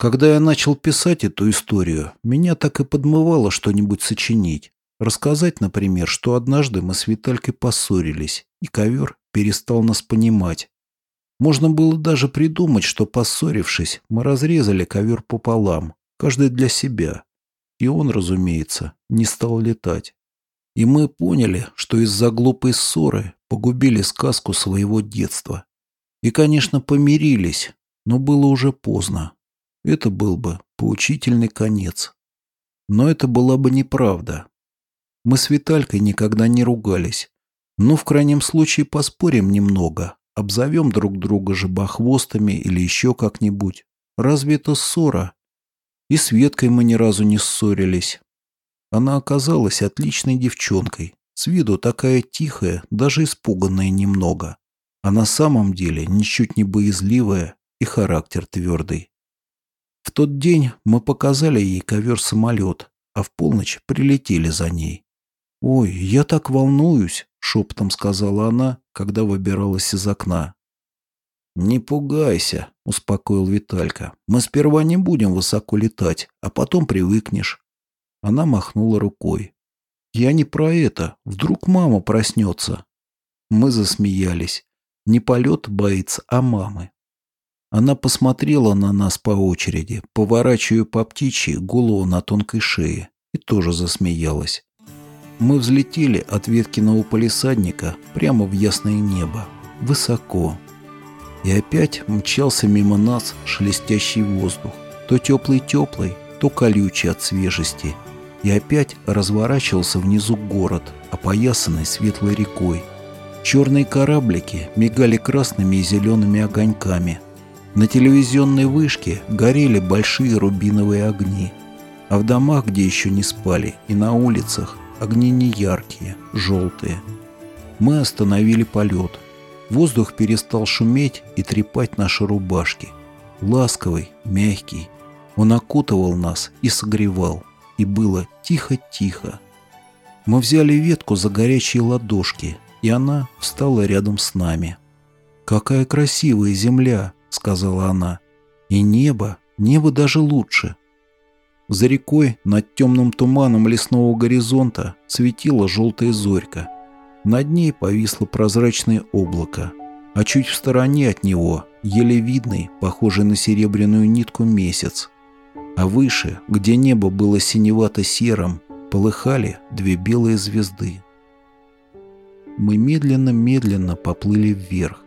Когда я начал писать эту историю, меня так и подмывало что-нибудь сочинить. Рассказать, например, что однажды мы с Виталькой поссорились, и ковер перестал нас понимать. Можно было даже придумать, что, поссорившись, мы разрезали ковер пополам, каждый для себя. И он, разумеется, не стал летать. И мы поняли, что из-за глупой ссоры погубили сказку своего детства. И, конечно, помирились, но было уже поздно. Это был бы поучительный конец. Но это была бы неправда. Мы с Виталькой никогда не ругались. Но в крайнем случае поспорим немного, обзовем друг друга жабохвостами или еще как-нибудь. Разве это ссора? И с Веткой мы ни разу не ссорились. Она оказалась отличной девчонкой, с виду такая тихая, даже испуганная немного. А на самом деле ничуть не боязливая и характер твердый. Тот день мы показали ей ковер-самолет, а в полночь прилетели за ней. «Ой, я так волнуюсь», — шепотом сказала она, когда выбиралась из окна. «Не пугайся», — успокоил Виталька. «Мы сперва не будем высоко летать, а потом привыкнешь». Она махнула рукой. «Я не про это. Вдруг мама проснется». Мы засмеялись. Не полет боится, а мамы. Она посмотрела на нас по очереди, поворачивая по птичьи голову на тонкой шее, и тоже засмеялась. Мы взлетели от веткиного полисадника прямо в ясное небо, высоко. И опять мчался мимо нас шелестящий воздух, то теплый-теплый, то колючий от свежести. И опять разворачивался внизу город, опоясанный светлой рекой. Черные кораблики мигали красными и зелеными огоньками – на телевизионной вышке горели большие рубиновые огни, а в домах, где еще не спали, и на улицах огни не яркие, желтые. Мы остановили полет. Воздух перестал шуметь и трепать наши рубашки. Ласковый, мягкий. Он окутывал нас и согревал. И было тихо-тихо. Мы взяли ветку за горячие ладошки, и она встала рядом с нами. «Какая красивая земля!» — сказала она. «И небо, небо даже лучше». За рекой над темным туманом лесного горизонта светила желтая зорька. Над ней повисло прозрачное облако, а чуть в стороне от него еле видный, похожий на серебряную нитку месяц. А выше, где небо было синевато-серым, полыхали две белые звезды. Мы медленно-медленно поплыли вверх.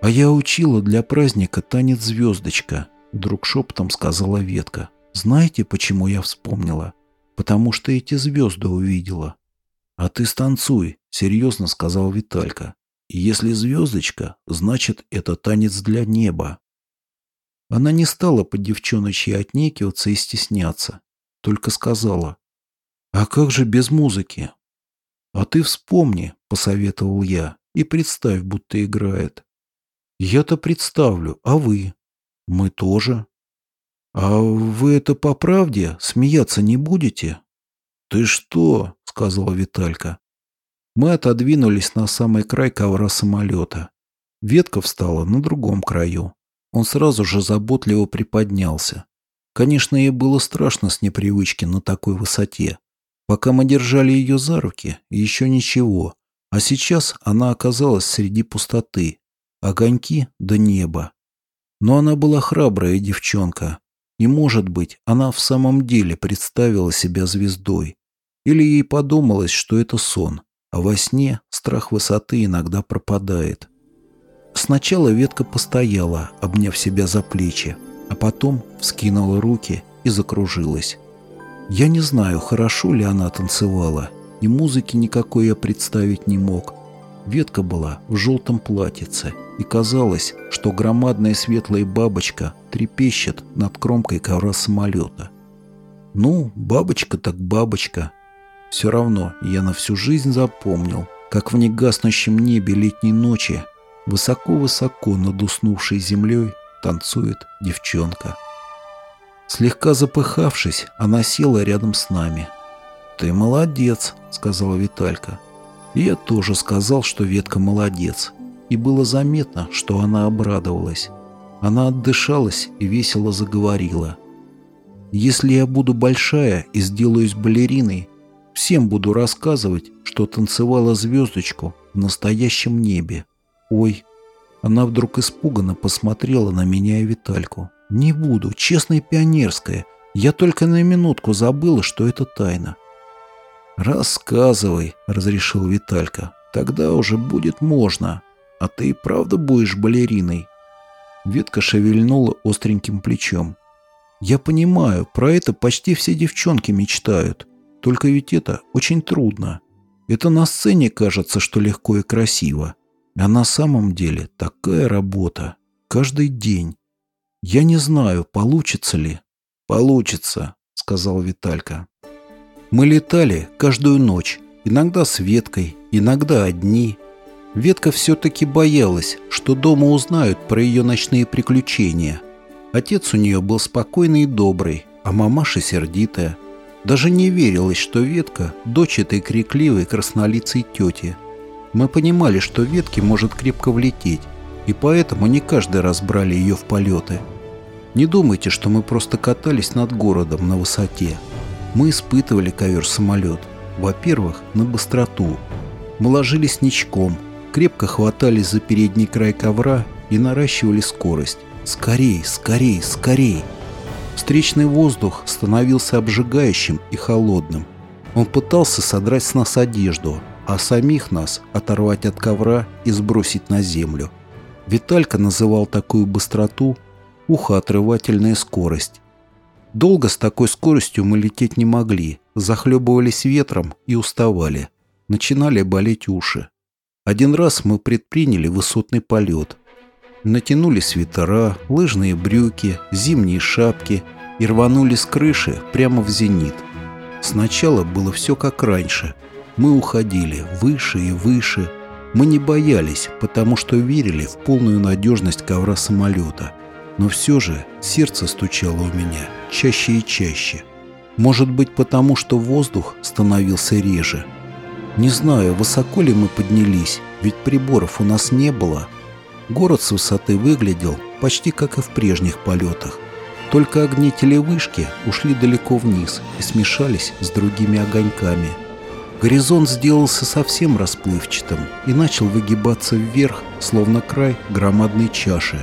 «А я учила для праздника танец «Звездочка», — вдруг шепотом сказала ветка. «Знаете, почему я вспомнила? Потому что эти звезды увидела». «А ты станцуй», — серьезно сказал Виталька. «Если звездочка, значит, это танец для неба». Она не стала по девчоночьи отнекиваться и стесняться, только сказала. «А как же без музыки?» «А ты вспомни», — посоветовал я, — «и представь, будто играет. Я-то представлю, а вы? Мы тоже. А вы это по правде смеяться не будете? Ты что? сказала Виталька. Мы отодвинулись на самый край ковра самолета. Ветка встала на другом краю. Он сразу же заботливо приподнялся. Конечно, ей было страшно с непривычки на такой высоте. Пока мы держали ее за руки, еще ничего. А сейчас она оказалась среди пустоты, огоньки до неба. Но она была храбрая девчонка, и, может быть, она в самом деле представила себя звездой. Или ей подумалось, что это сон, а во сне страх высоты иногда пропадает. Сначала ветка постояла, обняв себя за плечи, а потом вскинула руки и закружилась. Я не знаю, хорошо ли она танцевала, и музыки никакой я представить не мог. Ветка была в желтом платьице – и казалось, что громадная светлая бабочка трепещет над кромкой ковра самолета. Ну, бабочка так бабочка. Все равно я на всю жизнь запомнил, как в негаснущем небе летней ночи высоко-высоко над уснувшей землей танцует девчонка. Слегка запыхавшись, она села рядом с нами. «Ты молодец», — сказала Виталька. И я тоже сказал, что ветка молодец и было заметно, что она обрадовалась. Она отдышалась и весело заговорила. «Если я буду большая и сделаюсь балериной, всем буду рассказывать, что танцевала звездочку в настоящем небе. Ой!» Она вдруг испуганно посмотрела на меня и Витальку. «Не буду, честная пионерская. Я только на минутку забыла, что это тайна». «Рассказывай», — разрешил Виталька. «Тогда уже будет можно. А ты и правда будешь балериной?» Ветка шевельнула остреньким плечом. «Я понимаю, про это почти все девчонки мечтают. Только ведь это очень трудно. Это на сцене кажется, что легко и красиво. А на самом деле такая работа. Каждый день. Я не знаю, получится ли». «Получится», — сказал Виталька. Мы летали каждую ночь, иногда с Веткой, иногда одни — Ветка все-таки боялась, что дома узнают про ее ночные приключения. Отец у нее был спокойный и добрый, а мамаша сердитая. Даже не верилось, что Ветка – дочь этой крикливой краснолицей тети. Мы понимали, что Ветке может крепко влететь, и поэтому не каждый раз брали ее в полеты. Не думайте, что мы просто катались над городом на высоте. Мы испытывали ковер-самолет. Во-первых, на быстроту. Мы ложились ничком – крепко хватались за передний край ковра и наращивали скорость. Скорей, скорей, скорей! Встречный воздух становился обжигающим и холодным. Он пытался содрать с нас одежду, а самих нас оторвать от ковра и сбросить на землю. Виталька называл такую быстроту ухоотрывательная скорость. Долго с такой скоростью мы лететь не могли, захлебывались ветром и уставали. Начинали болеть уши. Один раз мы предприняли высотный полет. Натянули свитера, лыжные брюки, зимние шапки и рванули с крыши прямо в зенит. Сначала было все как раньше. Мы уходили выше и выше. Мы не боялись, потому что верили в полную надежность ковра самолета. Но все же сердце стучало у меня чаще и чаще. Может быть, потому что воздух становился реже – не знаю, высоко ли мы поднялись, ведь приборов у нас не было. Город с высоты выглядел почти как и в прежних полетах. Только огни телевышки ушли далеко вниз и смешались с другими огоньками. Горизонт сделался совсем расплывчатым и начал выгибаться вверх, словно край громадной чаши.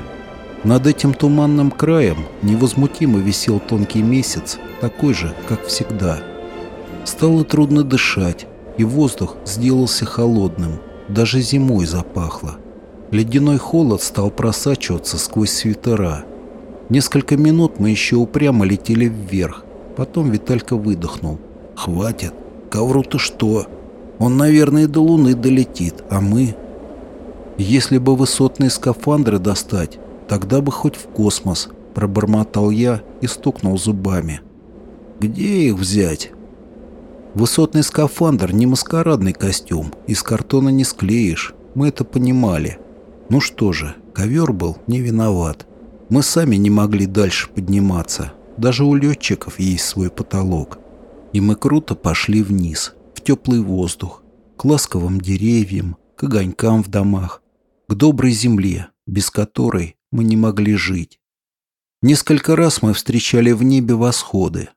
Над этим туманным краем невозмутимо висел тонкий месяц, такой же, как всегда. Стало трудно дышать, и воздух сделался холодным, даже зимой запахло. Ледяной холод стал просачиваться сквозь свитера. Несколько минут мы еще упрямо летели вверх, потом Виталька выдохнул. «Хватит, ковру-то что? Он, наверное, до Луны долетит, а мы...» «Если бы высотные скафандры достать, тогда бы хоть в космос», пробормотал я и стукнул зубами. «Где их взять?» Высотный скафандр не маскарадный костюм, из картона не склеишь, мы это понимали. Ну что же, ковер был не виноват. Мы сами не могли дальше подниматься, даже у летчиков есть свой потолок. И мы круто пошли вниз, в теплый воздух, к ласковым деревьям, к огонькам в домах, к доброй земле, без которой мы не могли жить. Несколько раз мы встречали в небе восходы,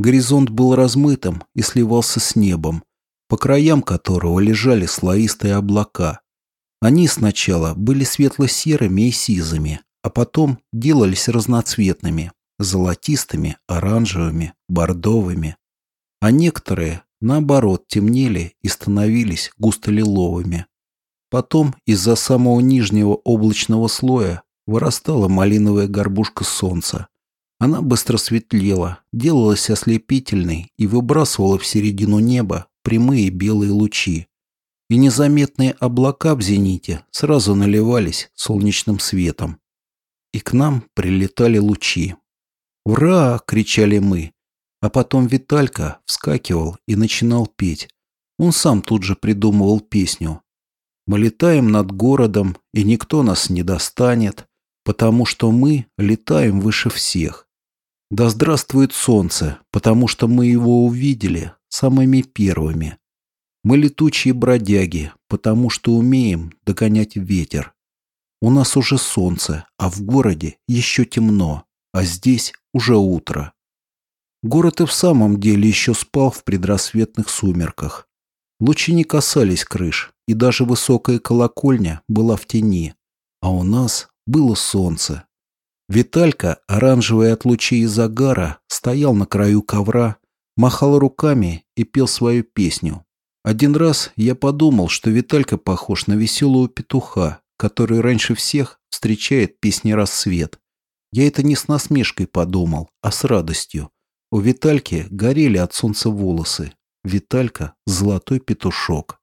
Горизонт был размытым и сливался с небом, по краям которого лежали слоистые облака. Они сначала были светло-серыми и сизыми, а потом делались разноцветными, золотистыми, оранжевыми, бордовыми. А некоторые, наоборот, темнели и становились густо-лиловыми. Потом из-за самого нижнего облачного слоя вырастала малиновая горбушка солнца, она быстро светлела, делалась ослепительной и выбрасывала в середину неба прямые белые лучи. И незаметные облака в зените сразу наливались солнечным светом. И к нам прилетали лучи. «Ура!» — кричали мы. А потом Виталька вскакивал и начинал петь. Он сам тут же придумывал песню. «Мы летаем над городом, и никто нас не достанет, потому что мы летаем выше всех. Да здравствует солнце, потому что мы его увидели самыми первыми. Мы летучие бродяги, потому что умеем догонять ветер. У нас уже солнце, а в городе еще темно, а здесь уже утро. Город и в самом деле еще спал в предрассветных сумерках. Лучи не касались крыш, и даже высокая колокольня была в тени, а у нас было солнце. Виталька, оранжевый от лучей и загара, стоял на краю ковра, махал руками и пел свою песню. Один раз я подумал, что Виталька похож на веселого петуха, который раньше всех встречает песни «Рассвет». Я это не с насмешкой подумал, а с радостью. У Витальки горели от солнца волосы. Виталька – золотой петушок.